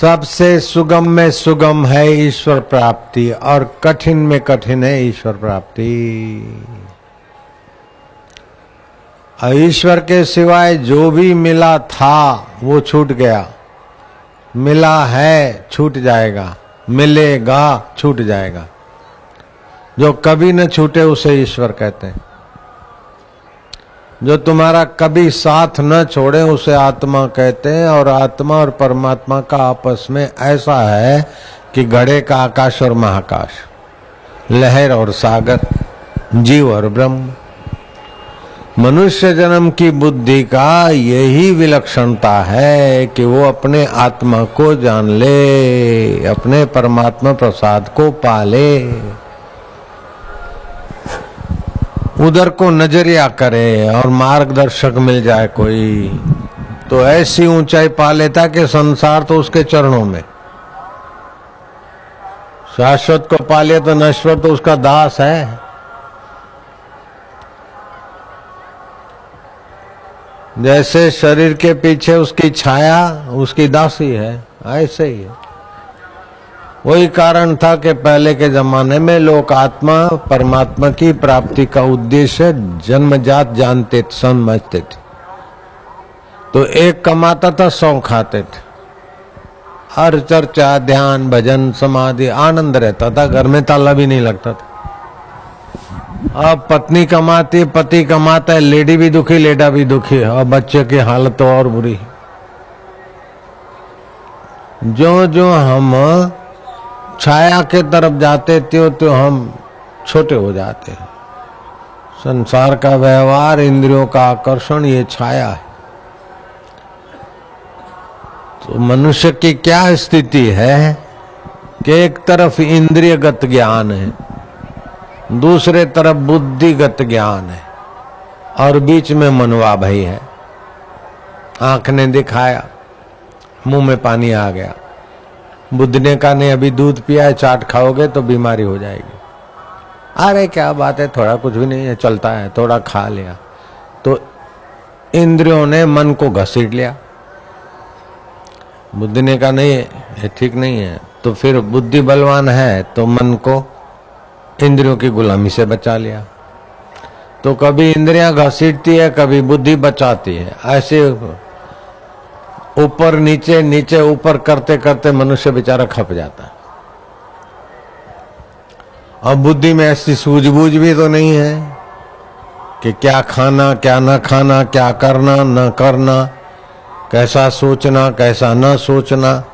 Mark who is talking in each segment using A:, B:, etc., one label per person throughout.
A: सबसे सुगम में सुगम है ईश्वर प्राप्ति और कठिन में कठिन है ईश्वर प्राप्ति। ईश्वर के सिवाय जो भी मिला था, वो छूट गया। मिला है, छूट जाएगा। मिलेगा, छूट जाएगा। जो कभी न छूटे, उसे ईश्वर कहते हैं। जो तुम्हारा कभी साथ न छोड़े, उसे आत्मा कहते हैं, और आत्मा और परमात्मा का आपस में ऐसा है कि घड़े का आकाश और महाकाश, लहर और सागर, जीव और ब्रह्म। मनुष्य जन्म की बुद्धि का यही विलक्षणता है कि वो अपने आत्मा को जान ले, अपने परमात्मा प्रसाद को पाले। उधर को नज़रिया करे और मार्गदर्शक मिल जाए कोई। तो ऐसी ऊंचाई पा लेता कि संसार तो उसके चरणों में। शाश्वत को पाले तो नश्वर तो उसका दास है। जैसे शरीर के पीछे उसकी छाया, उसकी दासी है, ऐसे ही है। वही कारण था कि पहले के जमाने में लोग आत्मा, परमात्मा की प्राप्ति का उद्देश्य जन्मजात जानते समझते थे। तो एक कमाता था, सौ खाते थे। हर चर्चा, ध्यान, भजन, समाधि, आनंद रहता था, घर में ताला भी नहीं लगता था। अब पत्नी कमाती, पति कमाता है, लेडी भी दुखी, लेडा भी दुखी और बच्चे की हालत तो और बुरी जो जो हम छाया के तरफ़ जाते थे तो हम छोटे हो जाते हैं। संसार का व्यवहार, इंद्रियों का आकर्षण, ये छाया है। तो मनुष्य की क्या स्थिति है कि एक तरफ़ इंद्रियगत ज्ञान है, दूसरे तरफ़ बुद्धिगत ज्ञान है, और बीच में मनवा भाई है। आँख ने दिखाया, मुँह में पानी आ गया। बुद्ध ने कहा नहीं, अभी दूध पिया है, चाट खाओगे तो बीमारी हो जाएगी। अरे क्या बात है, थोड़ा कुछ भी नहीं है, चलता है, थोड़ा खा लिया। तो इंद्रियों ने मन को घसीट लिया। बुद्ध ने कहा नहीं, ये ठीक नहीं है। तो फिर बुद्धि बलवान है तो मन को इंद्रियों की गुलामी से बचा लिया। तो कभी इंद्रियाँ घसीटती है, कभी बुद्धि बचाती है। ऐसे ऊपर, नीचे नीचे, ऊपर करते करते मनुष्य बेचारा खप जाता है। और बुद्धि में ऐसी सूझबूझ भी तो नहीं है कि क्या खाना, क्या न खाना, क्या करना, न करना, कैसा सोचना, कैसा न सोचना।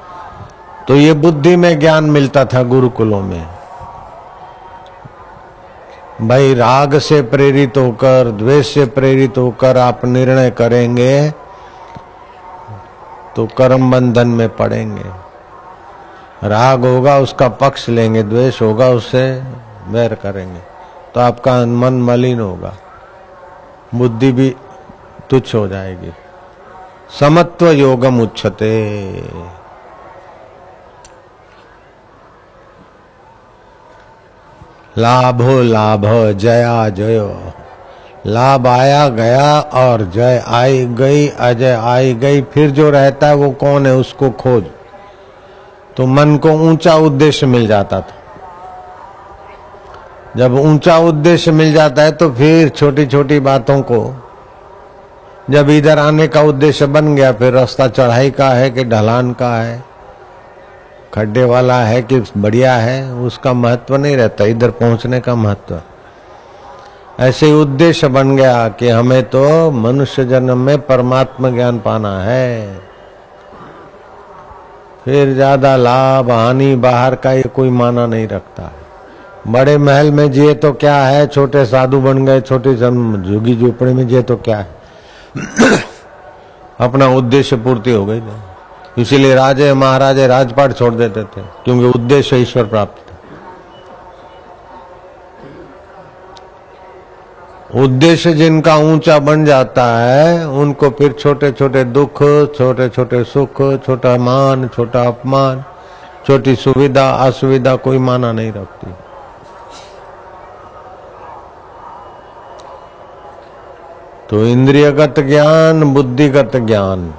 A: तो ये बुद्धि में ज्ञान मिलता था गुरुकुलों में। भाई राग से प्रेरित होकर, द्वेष से प्रेरित होकर आप निर्णय करेंगे तो कर्म बंधन में पड़ेंगे। राग होगा, उसका पक्ष लेंगे, द्वेष होगा, उससे वैर करेंगे। तो आपका मन मलिन होगा, बुद्धि भी तुच्छ हो जाएगी। समत्व योगम उच्छते लाभो लाभ, जया जयो। लाभ आया, गया और जय आई गई, अजय आई गई, फिर जो रहता है वो कौन है उसको खोज। तो मन को ऊँचा उद्देश्य मिल जाता था। जब ऊँचा उद्देश्य मिल जाता है तो फिर छोटी छोटी बातों को, जब इधर आने का उद्देश्य बन गया, फिर रास्ता चढ़ाई का है कि ढलान का है, खड्डे वाला है कि बढ़िया है, उसका महत्व नहीं रहता, इधर पहुँचने का महत्व। ऐसे उद्देश्य बन गया कि हमें तो मनुष्य जन्म में परमात्मा ज्ञान पाना है। फिर ज़्यादा लाभ, हानि, बाहर का ये कोई माना नहीं रखता। बड़े महल में जिए तो क्या है? छोटे साधु बन गए, छोटी झुगी झोपड़ी में जिए तो क्या है? अपना उद्देश्य पूर्ति हो गई इसीलिए राजे महाराजे राजपाट छोड़ देते थे, क्योंकि उद्देश्य ईश्वर प्राप्त। उद्देश्य जिनका ऊँचा बन जाता है, उनको फिर छोटे छोटे दुख छोटे छोटे सुख, छोटा मान, छोटा अपमान, छोटी सुविधा, असुविधा कोई माना नहीं रखती। तो इंद्रियगत ज्ञान, बुद्धिगत ज्ञान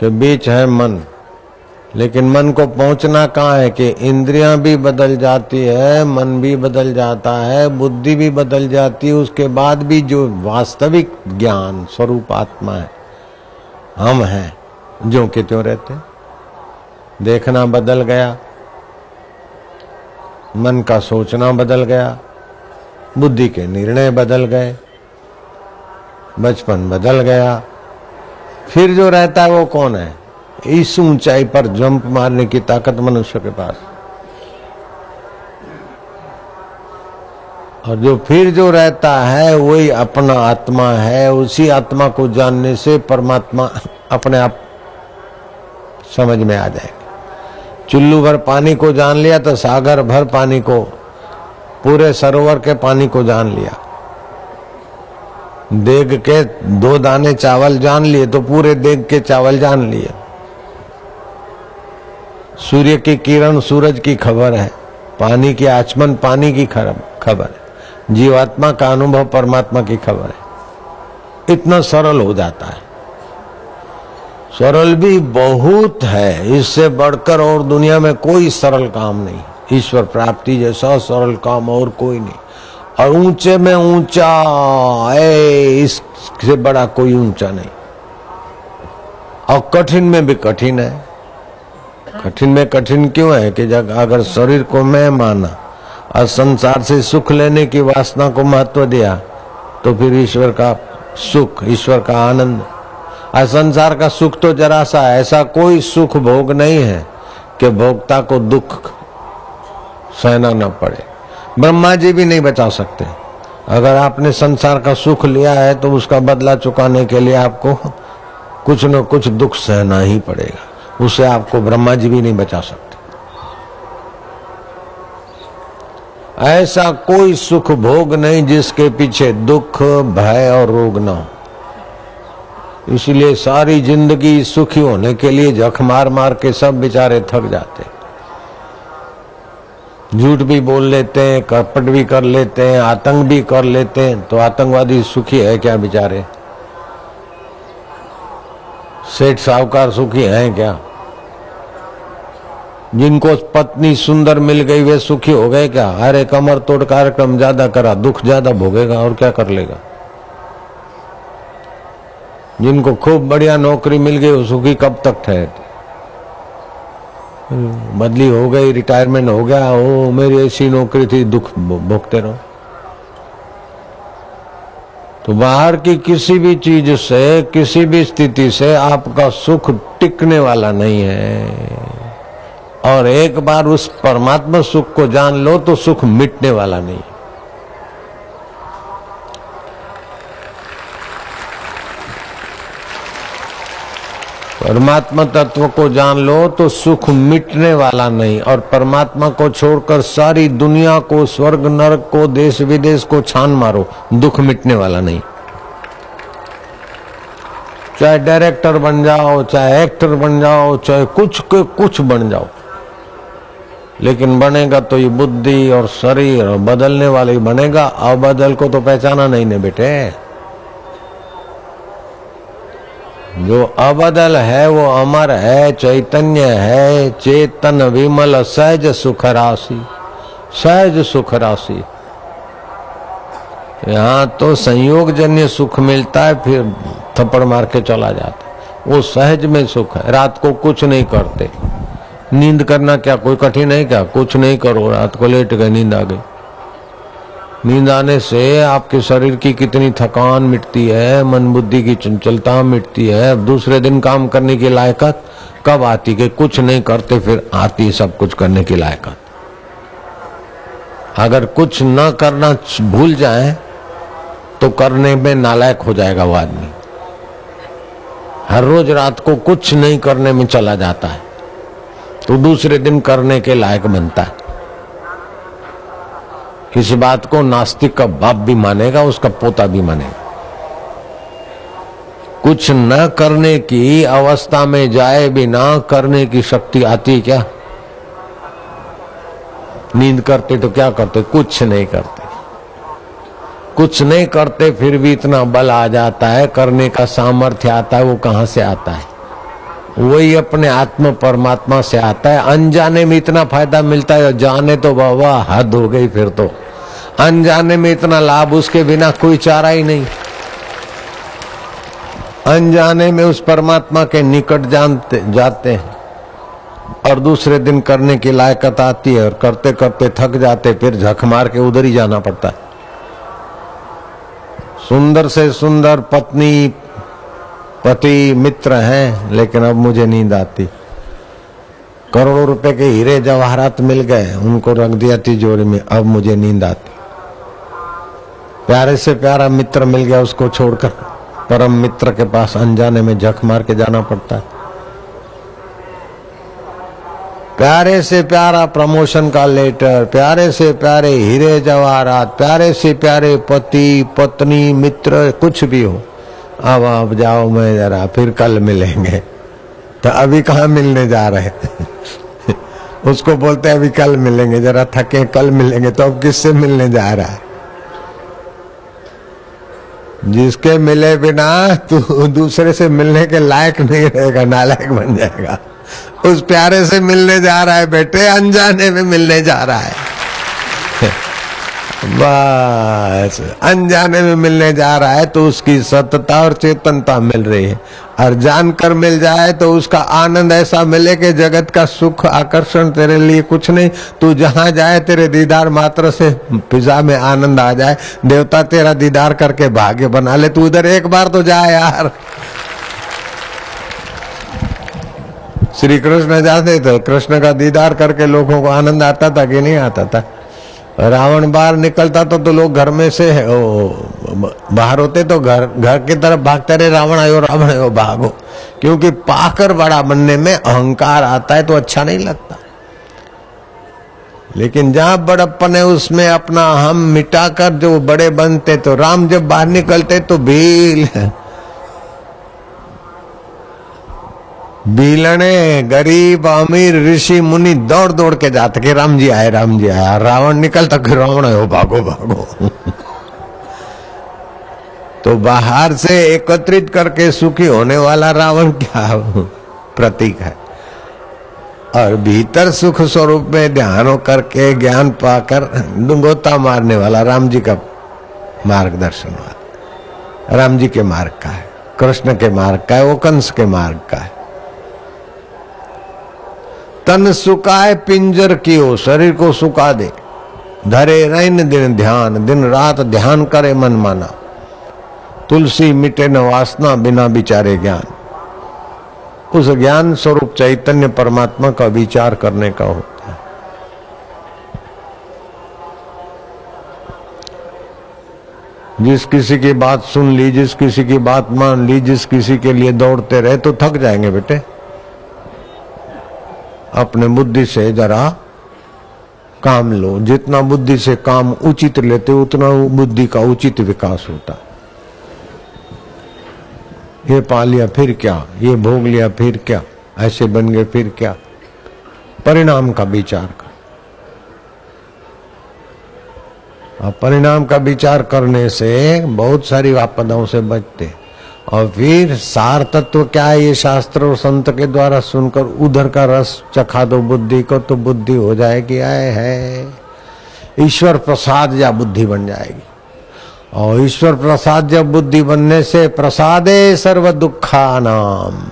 A: के बीच है मन। लेकिन मन को पहुँचना कहाँ है कि इंद्रियाँ भी बदल जाती है, मन भी बदल जाता है, बुद्धि भी बदल जाती है, उसके बाद भी जो वास्तविक ज्ञान स्वरूप आत्मा है, हम हैं, जो के त्यों रहते देखना बदल गया, मन का सोचना बदल गया, बुद्धि के निर्णय बदल गए, बचपन बदल गया, फिर जो रहता है वो कौन है? इस ऊंचाई पर जंप मारने की ताकत मनुष्य के पास। और जो फिर जो रहता है, वही अपना आत्मा है। उसी आत्मा को जानने से परमात्मा अपने आप समझ में आ जाएगा। चुल्लू भर पानी को जान लिया तो सागर भर पानी को, पूरे सरोवर के पानी को जान लिया। देग के दो दाने चावल जान लिए तो पूरे देग के चावल जान लिए। सूर्य की किरण सूरज की खबर है। पानी की आचमन पानी की खबर है। जीवात्मा का अनुभव परमात्मा की खबर है। इतना सरल हो जाता है। सरल भी बहुत है। इससे बढ़कर और दुनिया में कोई सरल काम नहीं। ईश्वर प्राप्ति जैसा सरल काम और कोई नहीं। और ऊँचे में ऊँचा है इससे बड़ा कोई ऊँचा नहीं। और कठिन में भी कठिन है। कठिन में कठिन क्यों है कि जब अगर शरीर को मैं माना और संसार से सुख लेने की वासना को महत्व दिया तो फिर ईश्वर का सुख, ईश्वर का आनंद। और संसार का सुख तो जरा सा ऐसा कोई सुख भोग नहीं है कि भोक्ता को दुख सहना न पड़े। ब्रह्मा जी भी नहीं बचा सकते। अगर आपने संसार का सुख लिया है तो उसका बदला चुकाने के लिए आपको कुछ न कुछ दुख सहना ही पड़ेगा। उसे आपको ब्रह्मा जी भी नहीं बचा सकते। ऐसा कोई सुख भोग नहीं जिसके पीछे दुख, भय और रोग ना हो। इसलिए सारी ज़िंदगी सुखी होने के लिए जख मार मार के सब बेचारे थक जाते झूठ भी बोल लेते हैं कपट भी कर लेते हैं, आतंक भी कर लेते हैं तो आतंकवादी सुखी है क्या बेचारे? सेठ साहूकार सुखी हैं क्या? जिनको पत्नी सुंदर मिल गई, वे सुखी हो गए क्या? अरे कमर तोड़ कार्यक्रम ज़्यादा करा, दुख ज़्यादा भोगेगा और क्या कर लेगा? जिनको खूब बढ़िया नौकरी मिल गई, वो सुखी कब तक ठहरते बदली हो गई, रिटायरमेंट हो गया, ओ, मेरी ऐसी नौकरी थी, दुख भोगते रहो। तो बाहर की किसी भी चीज़ से, किसी भी स्थिति से आपका सुख टिकने वाला नहीं है। और एक बार उस परमात्मा सुख को जान लो तो सुख मिटने वाला नहीं। परमात्मा तत्व को जान लो तो सुख मिटने वाला नहीं और परमात्मा को छोड़कर सारी दुनिया को, स्वर्ग, नरक को देश विदेश को छान मारो, दुख मिटने वाला नहीं। चाहे डायरेक्टर बन जाओ, चाहे एक्टर बन जाओ, चाहे कुछ के कुछ बन जाओ लेकिन बनेगा तो ये बुद्धि और शरीर और बदलने वाले ही बनेगा। अबदल को तो पहचाना नहीं ने बेटे। जो अबदल है, वो अमर है, चैतन्य है, चेतन विमल, सहज सुख राशि, सहज सुख राशि। यहाँ तो संयोग जन्य सुख मिलता है, फिर थप्पड़ मार के चला जाता वो सहज में सुख है, रात को कुछ नहीं करते। नींद करना क्या? कोई कठिन है क्या? कुछ नहीं करो, रात को लेट गए, नींद आ गई। नींद आने से आपके शरीर की कितनी थकान मिटती है, मन बुद्धि की चंचलता मिटती है दूसरे दिन काम करने की लायकत कब आती? कि कुछ नहीं करते, फिर आती सब कुछ करने की लायकत। अगर कुछ न करना भूल जाए तो करने में नालायक हो जाएगा वो आदमी। हर रोज रात को कुछ नहीं करने में चला जाता है। तो दूसरे दिन करने के लायक बनता है। इस बात को नास्तिक का बाप भी मानेगा, उसका पोता भी मानेगा। कुछ न करने की अवस्था में जाए भी ना करने की शक्ति आती क्या? नींद करते तो क्या करते? कुछ नहीं करते। कुछ नहीं करते, फिर भी इतना बल आ जाता है, करने का सामर्थ्य आता है, वो कहाँ से आता है? वही अपने आत्म परमात्मा से आता है। अनजाने में इतना फ़ायदा मिलता है, जाने तो बाबा हद हो गई फिर तो। अनजाने में इतना लाभ उसके बिना कोई चारा ही नहीं। अनजाने में उस परमात्मा के निकट जानते, जाते हैं। और दूसरे दिन करने की लायकत आती है और करते करते थक जाते, फिर झक मार के उधर ही जाना पड़ता है। सुंदर से सुंदर पत्नी पति मित्र हैं, लेकिन अब मुझे नींद आती। करोड़ों रुपए के हीरे जवाहरात मिल गए, उनको रख दिया तिजोरी में, अब मुझे नींद आती। प्यारे से प्यारा मित्र मिल गया उसको छोड़कर, परम मित्र के पास अनजाने में झक मार के जाना पड़ता है। प्यारे से प्यारा प्रमोशन का लेटर, प्यारे से प्यारे हीरे जवाहरात, प्यारे से प्यारे पति, पत्नी, मित्र, कुछ भी हो। अब आप जाओ, मैं जरा फिर कल मिलेंगे। तो अभी कहा मिलने जा रहे उसको बोलते हैं, अभी कल मिलेंगे, जरा थके, कल मिलेंगे। तो अब किससे मिलने जा रहा है? जिसके मिले बिना तू दूसरे से मिलने के लायक नहीं रहेगा, नालायक बन जाएगा। उस प्यारे से मिलने जा रहा है, बेटे, अनजाने में मिलने जा रहा है। बस। अनजाने में मिलने जा रहा है तो उसकी सतता और चेतनता मिल रही है। और जानकर मिल जाए तो उसका आनंद ऐसा मिले कि जगत का सुख, आकर्षण तेरे लिए कुछ नहीं। तू जहाँ जाए, तेरे दीदार मात्र से पिज्जा में आनंद आ जाए। देवता तेरा दीदार करके भाग्य बना ले। तू उधर एक बार तो जाए यार। श्री कृष्ण जाते थे। कृष्ण का दीदार करके लोगों को आनंद आता था कि नहीं आता था? रावण बाहर निकलता तो, तो लोग घर में से बाहर होते तो घर घर की तरफ़ भागते रहे रावण आयो रावण आयो भागो। क्योंकि पाकर बड़ा बनने में अहंकार आता है तो अच्छा नहीं लगता। लेकिन जहाँ बड़प्पन है उसमें अपना हम मिटाकर जो बड़े बनते तो राम जब बाहर निकलते तो भील बीलने गरीब अमीर ऋषि मुनि दौड़ दौड़ के जाते कि राम जी आए, राम जी आया रावण निकलता कि रावण हो भागो भागो। तो बाहर से एकत्रित करके सुखी होने वाला रावण क्या प्रतीक है? और भीतर सुख स्वरूप में ध्यान करके ज्ञान पाकर डुंगोता मारने वाला राम जी का मार्गदर्शन वाला राम जी के मार्ग का है, कृष्ण के मार्ग का है वो कंस के मार्ग का है। तन सुकाए पिंजर कियो शरीर को सुखा दे। धरे रैन दिन ध्यान, दिन रात ध्यान करे मन माना। तुलसी मिटे न वासना बिना विचारे ज्ञान। उस ज्ञान स्वरूप चैतन्य परमात्मा का विचार करने का होता है। जिस किसी की बात सुन ली, जिस किसी की बात मान ली, जिस किसी के लिए दौड़ते रहे तो थक जाएँगे बेटे। अपने बुद्धि से जरा काम लो। जितना बुद्धि से काम उचित लेते, उतना बुद्धि का उचित विकास होता। ये पा लिया, फिर क्या? ये भोग लिया, फिर क्या? ऐसे बन गए, फिर क्या? परिणाम का विचार कर। परिणाम का विचार करने से बहुत सारी आपदाओं से बचते हैं। और फिर सार तत्व क्या है ये शास्त्र और संत के द्वारा सुनकर? उधर का रस चखा दो बुद्धि को तो बुद्धि हो जाएगी, आए है। ईश्वर प्रसाद या बुद्धि बन जाएगी। और ईश्वर प्रसाद जब बुद्धि बनने से प्रसादे सर्व दुखा नाम।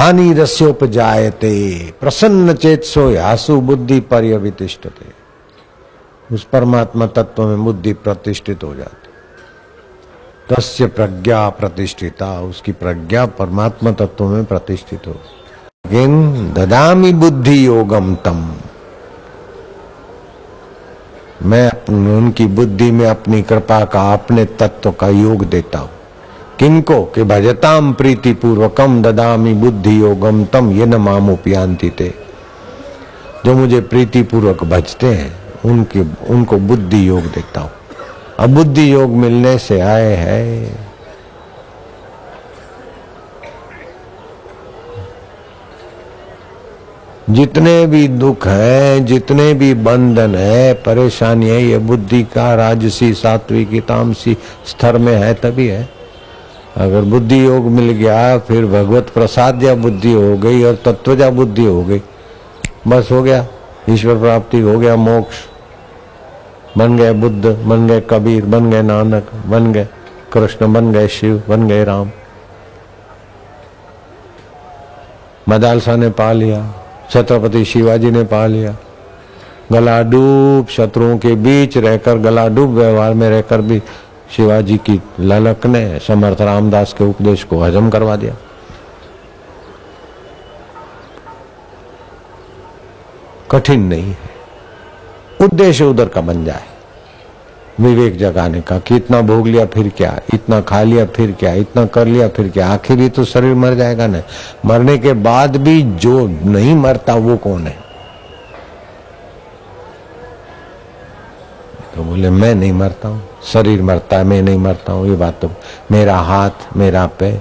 A: हानि रस्योप रस्योपजायते, प्रसन्न चेत सो यासु बुद्धि पर्यवितिष्ठते। उस परमात्मा तत्व में बुद्धि प्रतिष्ठित हो जाती। तस्य प्रज्ञा प्रतिष्ठिता, उसकी प्रज्ञा परमात्मा तत्व में प्रतिष्ठित हो। लेकिन ददामी बुद्धि योगम तम। मैं उनकी बुद्धि में अपनी कृपा का, अपने तत्व का योग देता हूँ। किनको? कि भजताम प्रीति पूर्वकम ददामी बुद्धि योगम तम, ये न मामोपियांति थे जो मुझे प्रीति पूर्वक भजते हैं, उनके, उनको बुद्धि योग देता हूँ। अबुद्धि योग मिलने से आए हैं। जितने भी दुख है, जितने भी बंधन है, परेशानी है, ये बुद्धि का राजसी, सात्विक तामसी स्तर में है, तभी है। अगर बुद्धि योग मिल गया, फिर भगवत प्रसाद या बुद्धि हो गई और तत्वजा बुद्धि हो गई, बस हो गया, ईश्वर प्राप्ति हो गया, मोक्ष। बन गए बुद्ध, बन गए कबीर, बन गए नानक, बन गए कृष्ण, बन गए शिव, बन गए राम। मदालसा ने पा लिया, छत्रपति शिवाजी ने पा लिया। गला डूब शत्रुओं के बीच रहकर गला डूब व्यवहार में रहकर भी शिवाजी की ललक ने समर्थ रामदास के उपदेश को हजम करवा दिया। कठिन नहीं है। उद्देश्य उधर का बन जाए। विवेक जगाने का कि इतना भोग लिया, फिर क्या? इतना खा लिया, फिर क्या? इतना कर लिया, फिर क्या? आखिर ही तो शरीर मर जाएगा ना? मरने के बाद भी जो नहीं मरता, वो कौन है? तो बोले, मैं नहीं मरता हूँ। शरीर मरता है, मैं नहीं मरता हूँ। ये बात तो मेरा हाथ, मेरा पे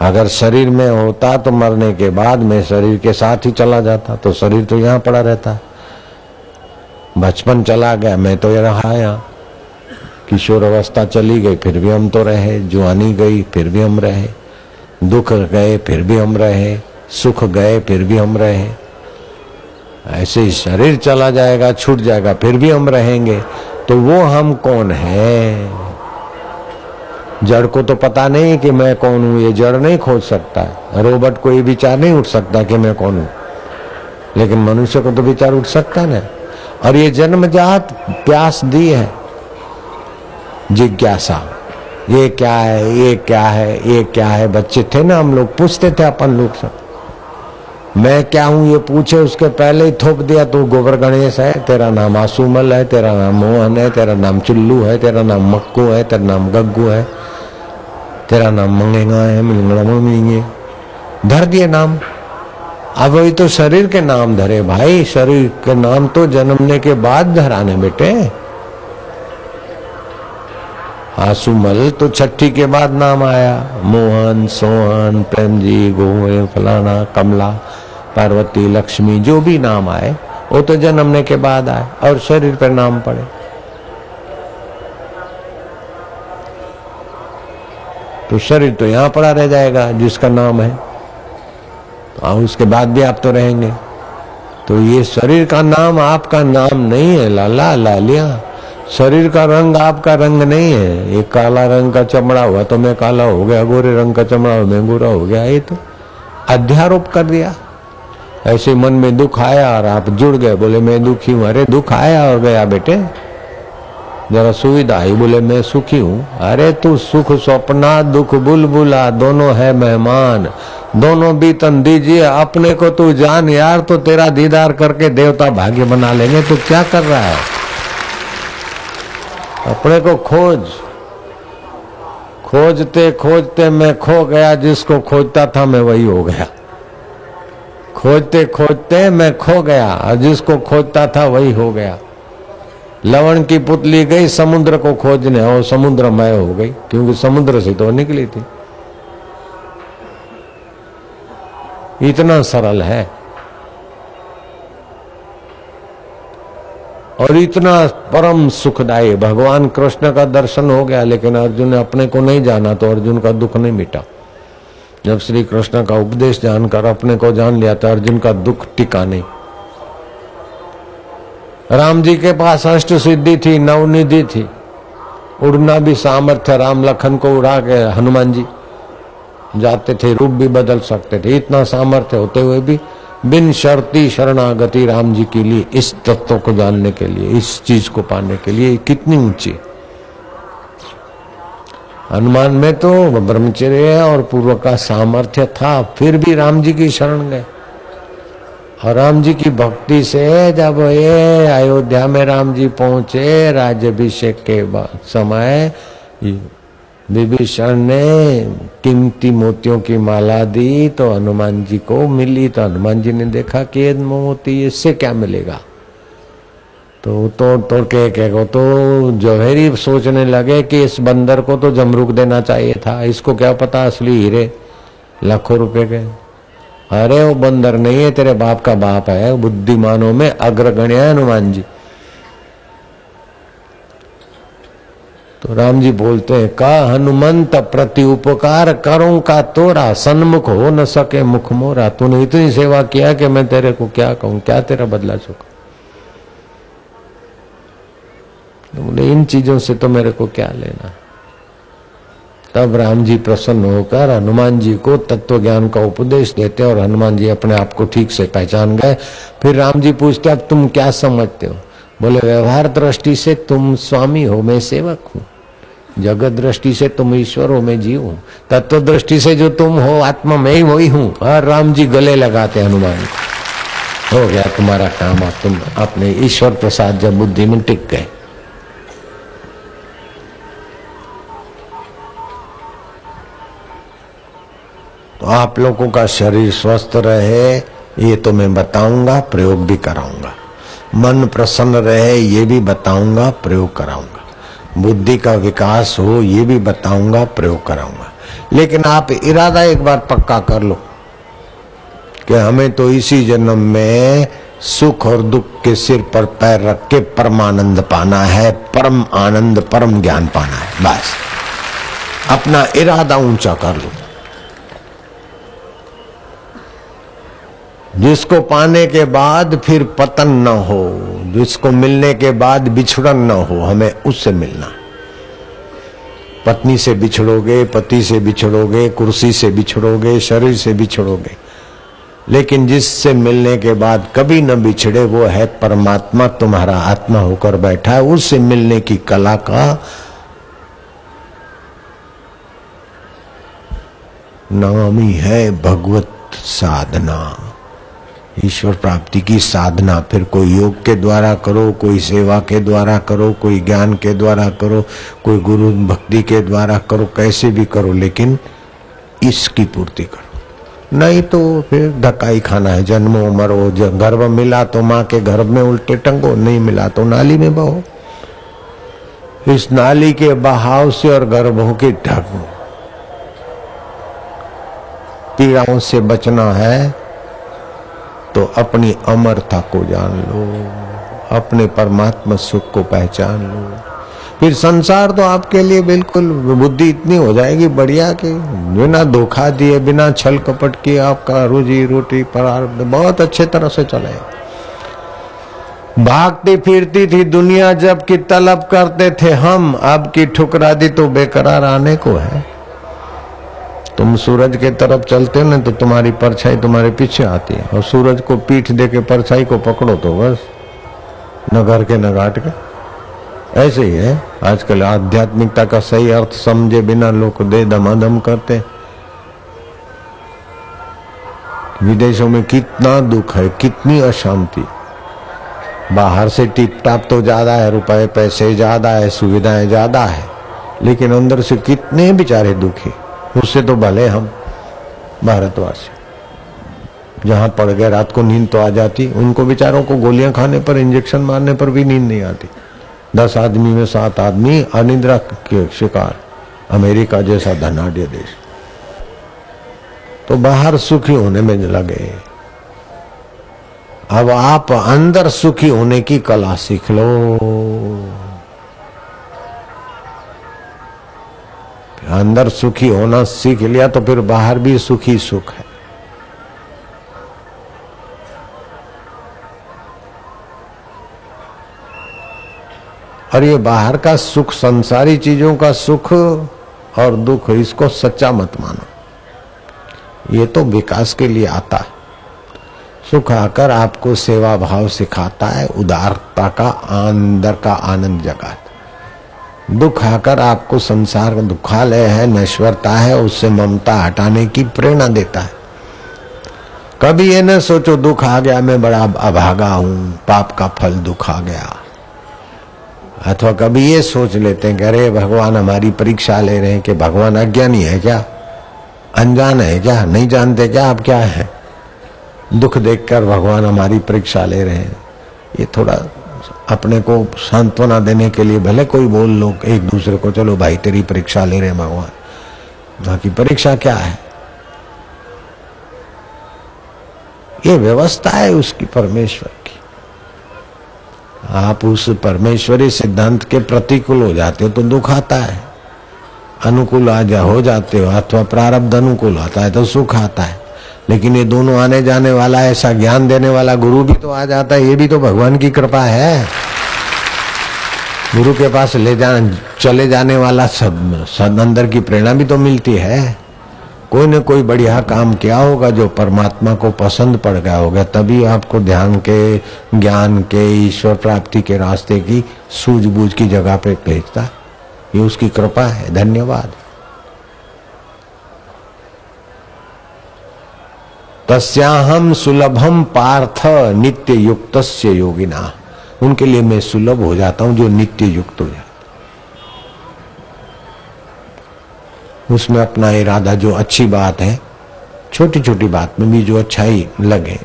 A: अगर शरीर में होता तो मरने के बाद मैं शरीर के साथ ही चला जाता तो शरीर तो यहाँ पड़ा रहता। बचपन चला गया, मैं तो ये रहा यहाँ किशोर अवस्था चली गई, फिर भी हम तो रहे। जुआनी गई, फिर भी हम रहे। दुख गए, फिर भी हम रहे। सुख गए, फिर भी हम रहे। ऐसे ही शरीर चला जाएगा, छूट जाएगा, फिर भी हम रहेंगे। तो वो हम कौन है? जड़ को तो पता नहीं कि मैं कौन हूँ, ये जड़ नहीं खोज सकता। रोबोट को ये विचार नहीं उठ सकता कि मैं कौन हूँ। लेकिन मनुष्य को तो विचार उठ सकता ना। और ये जन्मजात प्यास दी है। जिज्ञासा, ये क्या है, ये क्या है, ये क्या है? बच्चे थे ना हम लोग, पूछते थे अपन लोग सब। मैं क्या हूँ, ये पूछे, उसके पहले ही थोप दिया, तू गोबर गणेश है, तेरा नाम आसूमल है, तेरा नाम मोहन है, तेरा नाम चुल्लू है, तेरा नाम मक्कू है, तेरा नाम गग्गू है, तेरा नाम मंगेगा है मिलंगड़ा मिलेंगे धर दिए नाम। अब वही तो शरीर के नाम धरे भाई, शरीर के नाम तो जन्मने के बाद धराने बेटे। आसुमल तो छठी के बाद नाम आया। मोहन, सोहन प्रेम जी गोवे फलाना, कमला, पार्वती, लक्ष्मी, जो भी नाम आए, वो तो जन्मने के बाद आए और शरीर पर नाम पड़े। तो शरीर तो यहाँ पड़ा रह जाएगा जिसका नाम है और उसके बाद भी आप तो रहेंगे। तो ये शरीर का नाम आपका नाम नहीं है, लाला लालिया। शरीर का रंग आपका रंग नहीं है। ये काला रंग का चमड़ा हुआ तो मैं काला हो गया, गोरे रंग का चमड़ा हुआ, मैं गोरा हो गया। ये तो अध्यारोप कर दिया। ऐसे मन में दुख आया और आप जुड़ गए, बोले मैं दुखी हूँ। अरे दुख आया और गया बेटे। जरा सुविधा आई, बोले मैं सुखी हूँ। अरे तू सुख स्वप्ना दुख, बुलबुला, दोनों है मेहमान। दोनों बीतन दीजिए, अपने को तू जान यार तो तेरा दीदार करके देवता भाग्य बना लेंगे तो क्या कर रहा है? अपने को खोज। खोजते खोजते मैं खो गया, जिसको खोजता था मैं वही हो गया। खोजते खोजते मैं खो गया, और जिसको खोजता था वही हो गया। लवण की पुतली गई, समुद्र को खोजने, और समुद्र समुद्रमय हो गई, क्योंकि समुद्र से तो निकली थी। इतना सरल है। और इतना परम सुखदायी, भगवान कृष्ण का दर्शन हो गया, लेकिन अर्जुन ने अपने को नहीं जाना तो अर्जुन का दुख नहीं मिटा। जब श्री कृष्ण का उपदेश जानकर अपने को जान लिया तो अर्जुन का दुख टिका नहीं। राम जी के पास अष्ट सिद्धि थी, नवनिधि थी। उड़ना भी सामर्थ्य, राम लखन को उड़ा के हनुमान जी। जाते थे, रूप भी बदल सकते थे। इतना सामर्थ्य होते हुए भी बिन शर्ती शरणागति राम जी के लिए, इस तत्व को जानने के लिए, इस चीज़ को पाने के लिए कितनी ऊँची। हनुमान में तो ब्रह्मचर्य और पूर्व का सामर्थ्य था, फिर भी राम जी की शरण गए। और राम जी की भक्ति से जब ये अयोध्या में राम जी पहुँचे, राज्यभिषेक के समय विभीषण ने कीमती मोतियों की माला दी तो हनुमान जी को मिली तो हनुमान जी ने देखा कि मोती इससे क्या मिलेगा? तो तोड़ तोड़ के कहो तो जौहरी सोचने लगे कि इस बंदर को तो जमरूक देना चाहिए था। इसको क्या पता असली हीरे? लाखों रुपए के। अरे वो बंदर नहीं है, तेरे बाप का बाप है। बुद्धिमानों में अग्रगण्य है हनुमान जी। तो राम जी बोलते हैं, का हनुमंत प्रति उपकार करूँ का तोरा सन्मुख हो न सके मुख मोरा? तूने इतनी सेवा किया कि मैं तेरे को क्या कहूँ? क्या तेरा बदला चुका? तो बोले, इन चीज़ों से तो मेरे को क्या लेना? तब राम जी प्रसन्न होकर हनुमान जी को तत्व ज्ञान का उपदेश देते और हनुमान जी अपने आप को ठीक से पहचान गए। फिर राम जी पूछते, अब तुम क्या समझते हो? बोले, व्यवहार दृष्टि से तुम स्वामी हो, मैं सेवक हूँ। जगत दृष्टि से तुम ईश्वर हो मैं जीव तत्व दृष्टि से जो तुम हो, आत्मा मैं ही वही हूँ। और राम जी गले लगाते हनुमान हो गया तुम्हारा काम आप तुम अपने ईश्वर प्रसाद जब बुद्धि में टिक गए। तो आप लोगों का शरीर स्वस्थ रहे, ये तो मैं बताऊँगा, प्रयोग भी कराऊँगा। मन प्रसन्न रहे, ये भी बताऊँगा, प्रयोग कराऊँगा। बुद्धि का विकास हो, ये भी बताऊँगा, प्रयोग कराऊँगा। लेकिन आप इरादा एक बार पक्का कर लो कि हमें तो इसी जन्म में सुख और दुख के सिर पर पैर रख के परमानंद पाना है, परम आनंद, परम ज्ञान पाना है। बस। अपना इरादा ऊँचा कर लो। जिसको पाने के बाद फिर पतन न हो, जिसको मिलने के बाद बिछड़न न हो, हमें उससे मिलना। पत्नी से बिछड़ोगे, पति से बिछड़ोगे, कुर्सी से बिछड़ोगे, शरीर से बिछड़ोगे। लेकिन जिससे मिलने के बाद कभी न बिछड़े, वो है परमात्मा, तुम्हारा आत्मा होकर बैठा है, उससे मिलने की कला का नाम ही है भगवत साधना। ईश्वर प्राप्ति की साधना। फिर कोई योग के द्वारा करो, कोई सेवा के द्वारा करो, कोई ज्ञान के द्वारा करो, कोई गुरु भक्ति के द्वारा करो, कैसे भी करो, लेकिन इसकी पूर्ति करो। नहीं तो फिर धक्का खाना है, जन्मो मरो गर्भ मिला तो माँ के गर्भ में उल्टे टंगो, नहीं मिला तो नाली में बहो। इस नाली के बहाव से और गर्भों के ढक। पीड़ाओं से बचना है तो अपनी अमरता को जान लो, अपने परमात्मा सुख को पहचान लो। फिर संसार तो आपके लिए बिल्कुल बुद्धि इतनी हो जाएगी बढ़िया कि बिना धोखा दिए, बिना छल कपट किए आपका रोजी रोटी परार बहुत अच्छे तरह से चले। भागती फिरती थी दुनिया जब की तलब करते थे हम, अब की ठुकरा दी तो बेकरार आने को है। तुम सूरज के तरफ़ चलते हो ना तो तुम्हारी परछाई तुम्हारे पीछे आती है। और सूरज को पीठ दे के परछाई को पकड़ो तो बस न घर के न घाट के। ऐसे ही है। आजकल आध्यात्मिकता का सही अर्थ समझे बिना लोग दे दमादम करते विदेशों में कितना दुख है, कितनी अशांति। बाहर से टिप टाप तो ज़्यादा है, रुपए पैसे ज़्यादा है, सुविधाएँ ज़्यादा है, लेकिन अंदर से कितने बेचारे दुखी। उससे तो भले हम भारतवासी। जहाँ पड़ गए, रात को नींद तो आ जाती। उनको बेचारों को गोलियाँ खाने पर, इंजेक्शन मारने पर भी नींद नहीं आती। दस आदमी में सात आदमी, अनिद्रा के शिकार, अमेरिका जैसा धनाढ़ देश। तो बाहर सुखी होने में लगे। अब आप अंदर सुखी होने की कला सीख लो। अंदर सुखी होना सीख लिया तो फिर बाहर भी सुखी सुख है। और ये बाहर का सुख, संसारी चीज़ों का सुख और दुख, इसको सच्चा मत मानो। ये तो विकास के लिए आता है। सुख आकर आपको सेवा भाव सिखाता है, उदारता का अंदर का आनंद जगाता दुख आकर आपको संसार दुखालय है, नश्वरता है, उससे ममता हटाने की प्रेरणा देता है। कभी ये न सोचो दुख आ गया, मैं बड़ा अभागा हूँ, पाप का फल दुख आ गया। अथवा कभी ये सोच लेते हैं कि अरे, भगवान हमारी परीक्षा ले रहे हैं कि भगवान अज्ञानी है क्या? अनजान है क्या? नहीं जानते क्या आप क्या है? दुख देखकर भगवान हमारी परीक्षा ले रहे हैं। ये थोड़ा अपने को सांत्वना देने के लिए भले कोई बोल लो एक दूसरे को, चलो भाई, तेरी परीक्षा ले रहे भगवान। बाकी परीक्षा क्या है? ये व्यवस्था है उसकी, परमेश्वर की। आप उस परमेश्वरी सिद्धांत के प्रतिकूल हो जाते हो तो दुख आता है। अनुकूल आ जा हो जाते हो, अथवा प्रारब्ध अनुकूल आता है तो सुख आता है। लेकिन ये दोनों आने जाने वाला, ऐसा ज्ञान देने वाला गुरु भी तो आ जाता है, ये भी तो भगवान की कृपा है। गुरु के पास ले जा, चले जाने वाला सब सद अंदर की प्रेरणा भी तो मिलती है। कोई न कोई बढ़िया काम किया होगा जो परमात्मा को पसंद पड़ गया होगा, तभी आपको ध्यान के, ज्ञान के, ईश्वर प्राप्ति के रास्ते की, सूझबूझ की जगह पे भेजता। ये उसकी कृपा है, धन्यवाद। तस्याहम सुलभम पार्थ नित्य युक्त योगिना। उनके लिए मैं सुलभ हो जाता हूँ, जो नित्य युक्त हो जाता उसमें अपना इरादा, जो अच्छी बात है छोटी छोटी बात में भी जो अच्छाई लगे,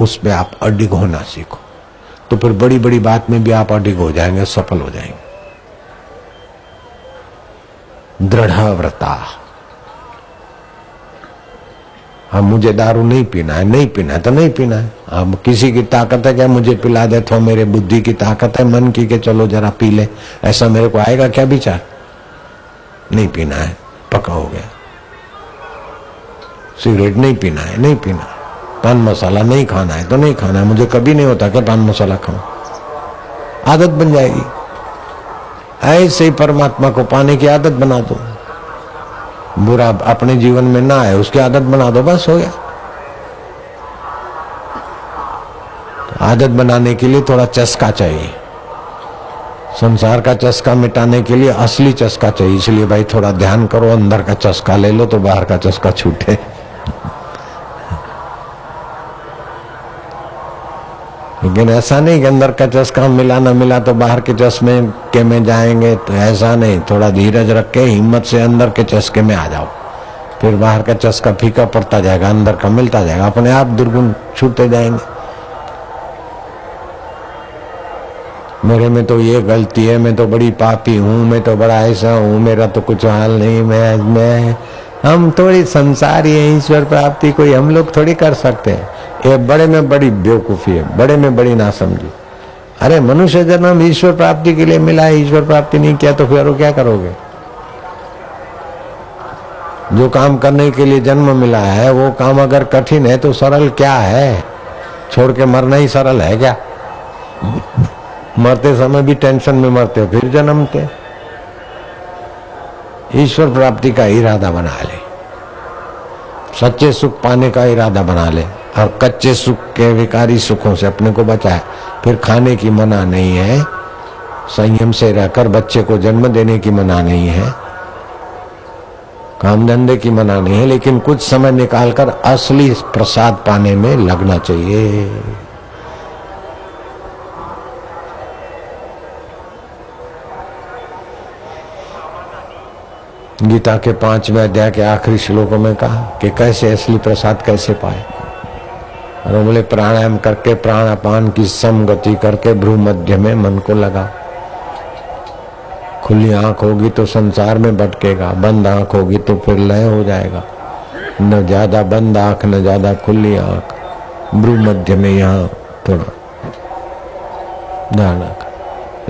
A: उस पर आप अडिग होना सीखो। तो फिर बड़ी बड़ी बात में भी आप अडिग हो जाएँगे, सफल हो जाएँगे। दृढ़ व्रता अब मुझे दारू नहीं पीना है, नहीं पीना है तो नहीं पीना है। अब किसी की ताकत है क्या? मुझे पिला दे तो मेरे बुद्धि की ताकत है, मन की के चलो जरा पी ले। ऐसा मेरे को आएगा क्या विचार? नहीं पीना है, पका हो गया। सिगरेट नहीं पीना है, नहीं पीना। है पान मसाला नहीं खाना है तो नहीं खाना है। मुझे कभी नहीं होता कि पान मसाला खाऊं। आदत बन जाएगी। ऐसे ही परमात्मा को पाने की आदत बना दो। बुरा अपने जीवन में ना आए, उसकी आदत बना दो, बस हो गया। तो आदत बनाने के लिए थोड़ा चस्का चाहिए। संसार का चस्का मिटाने के लिए असली चस्का चाहिए, इसलिए भाई थोड़ा ध्यान करो, अंदर का चस्का ले लो तो बाहर का चस्का छूटे। लेकिन ऐसा नहीं कि अंदर का चस्का मिला, ना मिला तो बाहर के चश्मे के में जाएँगे तो ऐसा नहीं। थोड़ा धीरज रख के हिम्मत से अंदर के चस्के में आ जाओ। फिर बाहर का चस्का फीका पड़ता जाएगा, अंदर का मिलता जाएगा। अपने आप दुर्गुण छूटते जाएँगे। मेरे में तो ये गलती है, मैं तो बड़ी पापी हूँ, मैं तो बड़ा ऐसा हूँ, मेरा तो कुछ हाल नहीं, मैं मैं हम थोड़ी संसारी है, ईश्वर प्राप्ति कोई हम लोग थोड़ी कर सकते हैं। ये बड़े में बड़ी बेवकूफ़ी है, बड़े में बड़ी ना समझी अरे मनुष्य जन्म ईश्वर प्राप्ति के लिए मिला है, ईश्वर प्राप्ति नहीं किया तो फिर क्या करोगे? जो काम करने के लिए जन्म मिला है, वो काम अगर कठिन है तो सरल क्या है? छोड़ के मरना ही सरल है क्या? मरते समय भी टेंशन में मरते हो, फिर जन्मते। ईश्वर प्राप्ति का इरादा बना ले। सच्चे सुख पाने का इरादा बना ले और कच्चे सुख के विकारी सुखों से अपने को बचाए। फिर खाने की मना नहीं है। संयम से रहकर बच्चे को जन्म देने की मना नहीं है। काम धंधे की मना नहीं है, लेकिन कुछ समय निकालकर असली प्रसाद पाने में लगना चाहिए। गीता के पाँचवें अध्याय के आखिरी श्लोकों में कहा कि कैसे असली प्रसाद कैसे पाए? और बोले, प्राणायाम करके प्राणापान की सम गति करके भ्रू मध्य में मन को लगा। खुली आँख होगी तो संसार में भटकेगा, बंद आँख होगी तो फिर लय हो जाएगा। न ज़्यादा बंद आँख, न ज़्यादा खुली आँख, भ्रू मध्य में यहाँ थोड़ा ध्यान रखा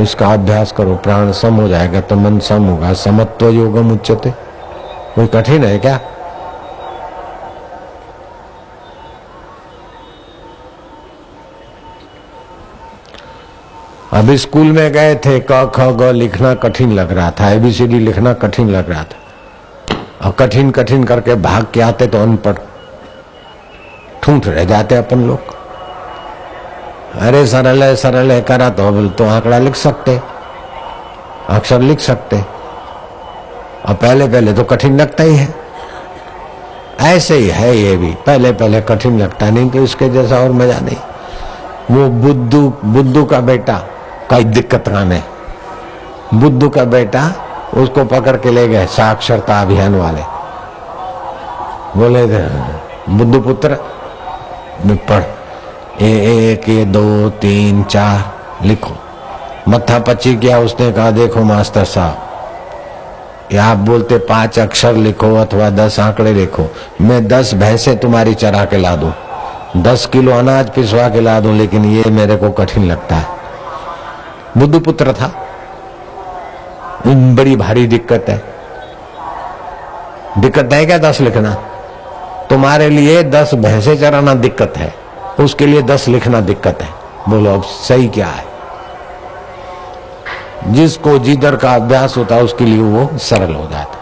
A: इसका अभ्यास करो, प्राण सम हो जाएगा तो मन सम होगा। समत्व योगम उच्चते कोई कठिन है क्या? अभी स्कूल में गए थे, क, ख, ग लिखना कठिन लग रहा था एबीसीडी लिखना कठिन लग रहा था। और कठिन कठिन करके भाग के आते तो अनपढ़ ठूंठ रह जाते अपन लोग। अरे सरल है सरल है, करा तो अब तो आंकड़ा लिख सकते। अक्षर लिख सकते। और पहले पहले तो कठिन लगता ही है। ऐसे ही है ये भी। पहले पहले कठिन लगता नहीं तो इसके जैसा और मज़ा नहीं। वो बुद्धू बुद्धू का बेटा, कई दिक्कत आने बुद्धू का बेटा, उसको पकड़ के ले गए साक्षरता अभियान वाले। बोले, बुद्धू पुत्र पढ़ ए एक ये दो, तीन, चार, लिखो। मत्था पच्ची किया, उसने कहा, देखो, मास्टर साहब, या आप बोलते पाँच अक्षर लिखो अथवा दस आंकड़े लिखो, मैं दस भैंसे तुम्हारी चरा के ला दू। दस किलो अनाज पिसवा के ला दू, लेकिन ये मेरे को कठिन लगता है। बुद्ध पुत्र था। बड़ी भारी दिक्कत है। दिक्कत है क्या दस लिखना? तुम्हारे लिए दस भैंसे चराना दिक्कत है। उसके लिए दस लिखना दिक्कत है। बोलो, अब सही क्या है? जिसको जिधर का अभ्यास होता है, उसके लिए वो सरल हो जाता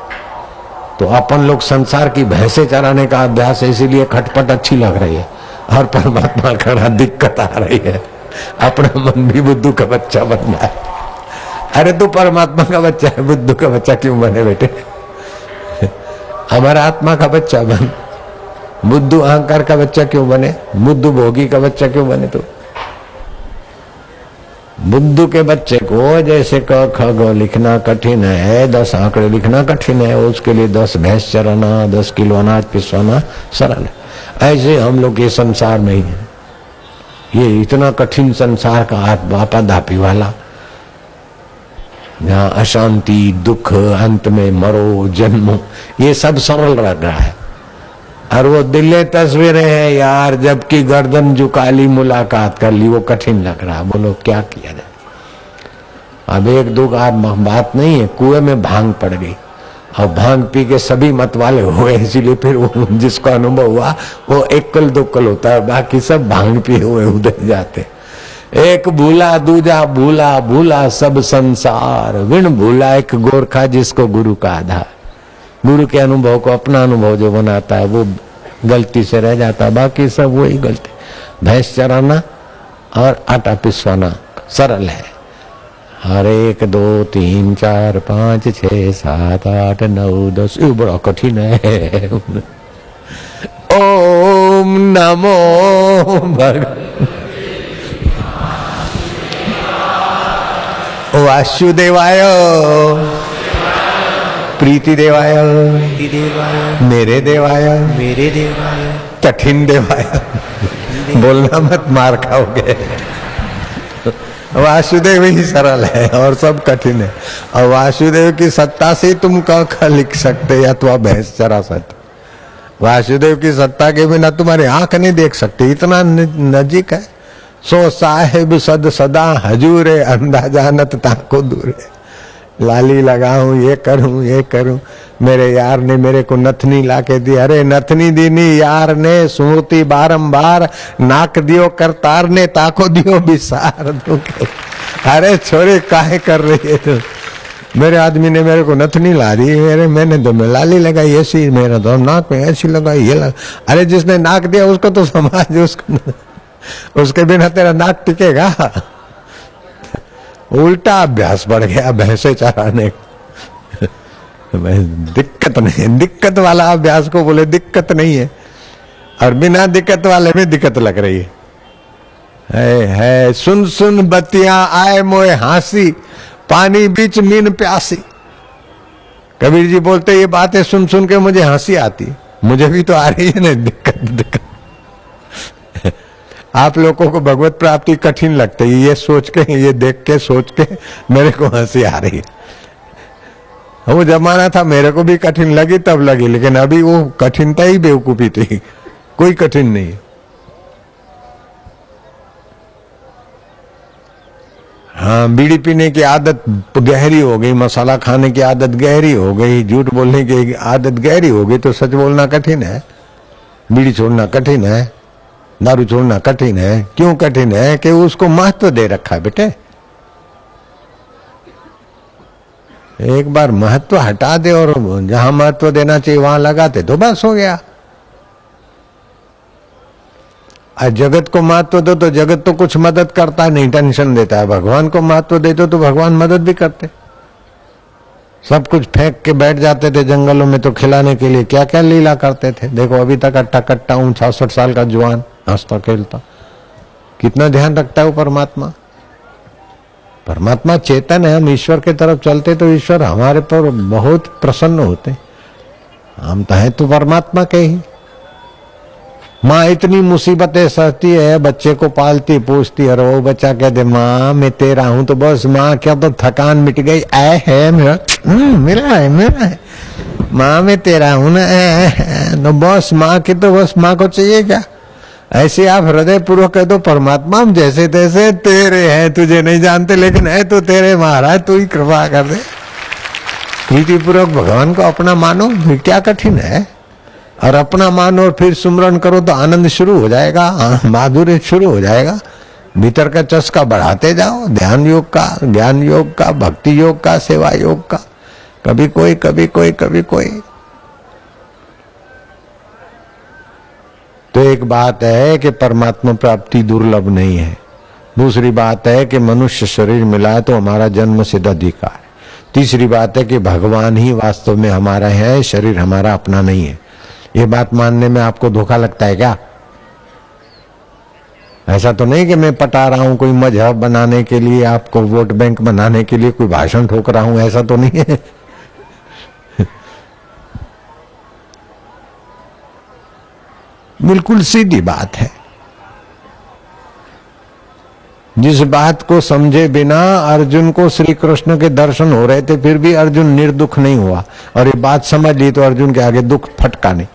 A: तो अपन लोग संसार की भैंसे चराने का अभ्यास है, इसीलिए खटपट अच्छी लग रही है। और परमात्मा खड़ा दिक्कत आ रही है। अपना मन भी बुद्धू का बच्चा बनना है। अरे तू परमात्मा का बच्चा है, बुद्धू का बच्चा क्यों बने बेटे? हमारा आत्मा का बच्चा बन। बुद्धू अहंकार का बच्चा क्यों बने? बुद्धू भोगी का बच्चा क्यों बने तो? बुद्धू के बच्चे को जैसे क, ख, ग लिखना कठिन है, दस आंकड़े लिखना कठिन है, उसके लिए दस भैंस चराना, दस किलो अनाज पिसवाना सरल है। ऐसे हम लोग ये संसार नहीं है ये इतना कठिन संसार का आपा धापी वाला। जहाँ अशांति, दुख, अंत में मरो, जन्म, ये सब सरल लग रहा है। और वो दिल्ली तस्वीरें हैं, यार, जबकि गर्दन झुका ली मुलाकात कर ली, वो कठिन लग रहा। है बोलो, क्या किया जाए? अब एक दो बात नहीं है, कुएँ में भाँग पड़ गई। और भाँग पी के सभी मत वाले हुए, इसीलिए फिर वो जिसको अनुभव हुआ, वो एकल दोकल होता है, बाकी सब भाँग पिए हुए उधर जाते। एक भूला, दूजा भूला भूला सब संसार। विण भूला एक गोरखा जिसको गुरु का आधार। गुरु के अनुभव को अपना अनुभव जो बनाता है, वो गलती से रह जाता है। बाकी सब वही गलती। भैंस चराना और आटा पिसवाना सरल है। हर एक, दो, तीन, चार, पाँच छ सात, आठ, नौ, दस, ये बड़ा कठिन है। ओम नमो भग। वासुदेवाय। प्रीति देवाय मेरे देवाय
B: मेरे देवाय
A: कठिन देवाय बोलना मत मार खाओगे। वासुदेव ही सरल है और सब कठिन है। और वासुदेव की सत्ता से तुम क लिख सकते अथवा भैंस चरा सकते वासुदेव की सत्ता के बिना तुम्हारी आँख नहीं देख सकते इतना नजीक है। सो साहेब सद सदा हजूरे अंदाजानत ताको दूर। है लाली लगाऊँ, ये करूँ ये करूँ। मेरे यार ने मेरे को नथनी ला के दी। अरे नथनी दीनी, यार ने सुमृति बारंबार, नाक दियो करतार ने, ताको दियो बिसार। अरे छोरे, काहे कर रही है तू? मेरे आदमी ने मेरे को नथनी ला दी। मेरे, मैंने तो मैं लाली लगाई, ऐसी मेरा तो नाक में ऐसी लगाई, ये लगा अरे जिसने नाक दिया, उसको तो समाज, उसको उसके बिना तेरा नाक टिकेगा। उल्टा अभ्यास बढ़ गया भैंसे चराने। दिक्कत नहीं दिक्कत वाला अभ्यास को बोले दिक्कत नहीं है। और बिना दिक्कत वाले में दिक्कत लग रही है। है, है सुन सुन बतिया आए मोए हासी पानी बीच मीन प्यासी। कबीर जी बोलते ये बातें सुन सुन के मुझे हँसी आती मुझे भी तो आ रही है ना दिक्कत दिक्कत। आप लोगों को भगवत प्राप्ति कठिन लगती है। ये सोच के, ये देख के, सोच के मेरे को हँसी आ रही है। वो जमाना था, मेरे को भी कठिन लगी, तब लगी, लेकिन अभी वो कठिनता ही बेवकूफ़ी थी। कोई कठिन नहीं। हाँ बीड़ी पीने की आदत गहरी हो गई, मसाला खाने की आदत गहरी हो गई, झूठ बोलने की आदत गहरी हो गई तो सच बोलना कठिन है। बीड़ी छोड़ना कठिन है। दारू छोड़ना कठिन है। क्यों कठिन है? कि उसको महत्व दे रखा है, बेटे। एक बार महत्व हटा दे और जहाँ महत्व देना चाहिए, वहाँ लगाते तो बस हो गया। आज जगत को महत्व दो तो जगत तो कुछ मदद करता है, नहीं टेंशन देता है। भगवान को महत्व दे दो तो भगवान मदद भी करते। सब कुछ फेंक के बैठ जाते थे जंगलों में तो खिलाने के लिए क्या क्या लीला करते थे। देखो, अभी तक अट्टा कट्टा हूँ छासठ साल का जवान। हंसता खेलता। कितना ध्यान रखता है वो परमात्मा? परमात्मा चेतन है हम ईश्वर के तरफ़ चलते तो ईश्वर हमारे पर बहुत प्रसन्न होते हम तो है तो परमात्मा के ही। माँ इतनी मुसीबतें सहती है बच्चे को पालती पूछती है वो बच्चा कहते माँ मैं तेरा हूँ। तो बस माँ क्या तो थकान मिट गई ऐ है मेरा हम्म, मेरा है मेरा है। माँ मैं तेरा हूँ ना तो बस माँ की तो बस माँ को चाहिए क्या? ऐसे आप हृदय पूर्वक कह दो, परमात्मा, हम जैसे तैसे तेरे हैं, तुझे नहीं जानते, लेकिन है तो तेरे, महाराज, तू ही कृपा कर दे। प्रीति पूर्वक भगवान को अपना मानो ये क्या कठिन है? और अपना मानो, और फिर सुमरण करो तो आनंद शुरू हो जाएगा, माधुर्य शुरू हो जाएगा। भीतर का चस्का बढ़ाते जाओ, ध्यान योग का, ज्ञान योग का, भक्ति योग का, सेवा योग का। कभी कोई कभी कोई कभी कोई। तो एक बात है कि परमात्मा प्राप्ति दुर्लभ नहीं है। दूसरी बात है कि मनुष्य शरीर मिला तो हमारा जन्म सिद्ध अधिकार है। तीसरी बात है कि भगवान ही वास्तव में हमारा है, शरीर हमारा अपना नहीं है। ये बात मानने में आपको धोखा लगता है क्या? ऐसा तो नहीं कि मैं पटा रहा हूँ कोई मज़हब बनाने के लिए, आपको वोट बैंक बनाने के लिए कोई भाषण ठोक रहा हूँ, ऐसा तो नहीं है। बिल्कुल सीधी बात है। जिस बात को समझे बिना अर्जुन को श्री कृष्ण के दर्शन हो रहे थे, फिर भी अर्जुन निर्दुख नहीं हुआ। और ये बात समझ ली तो अर्जुन के आगे दुख फटका नहीं।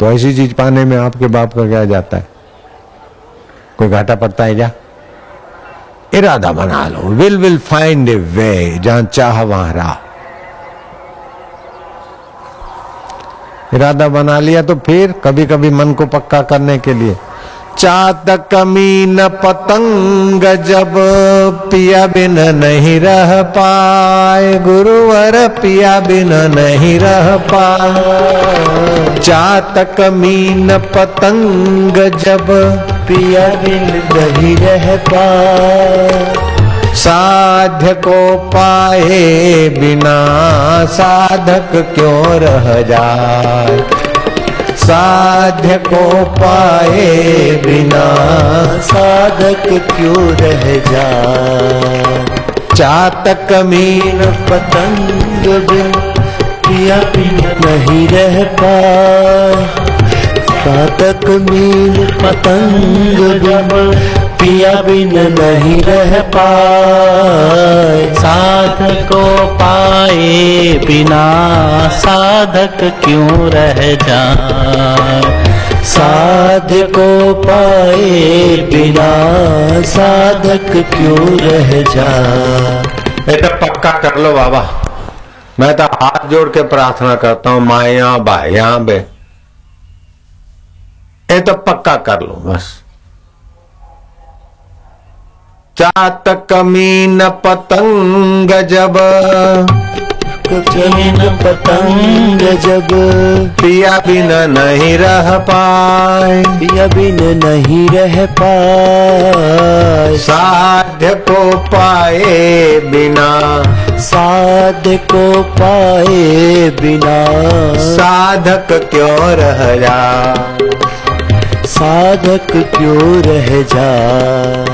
A: तो ऐसी चीज़ पाने में आपके बाप का क्या जाता है? कोई घाटा पड़ता है क्या? इरादा बना लो। Will will find a way जहाँ चाह वहाँ राह इरादा बना लिया तो फिर कभी कभी मन को पक्का करने के लिए। चातक मीन पतंग जब पिया बिन नहीं रह पाए, गुरुवर पिया बिन नहीं रह पाए। चातक मीन पतंग जब
B: पिया बिन नहीं रह पाए।
A: साध्य को पाए बिना साधक क्यों रह जाए? साध्य को पाए बिना
B: साधक क्यों रह जाए?
A: चातक मीन
B: पतंग बिन पिया नहीं रह पाए साधक मीन पतंग बिन पिया बिन नहीं रह पाए। साधक को पाए बिना साधक क्यों रह जाए? साध्य को पाए बिना साधक क्यों रह
A: ये तो पक्का कर लो बाबा। मैं तो हाथ जोड़ के प्रार्थना करता हूँ, माया बाया बे। ये तो पक्का कर लो, बस। चातक मीन पतंग जब।
B: चैन पतंग जब।
A: पिया बिन नहीं रह पाए।
B: पिया बिन नहीं रह पाए।
A: साध्य को पाए बिना।
B: साध को पाए बिना।
A: साधक क्यों रह जा?
B: साधक क्यों रह जाए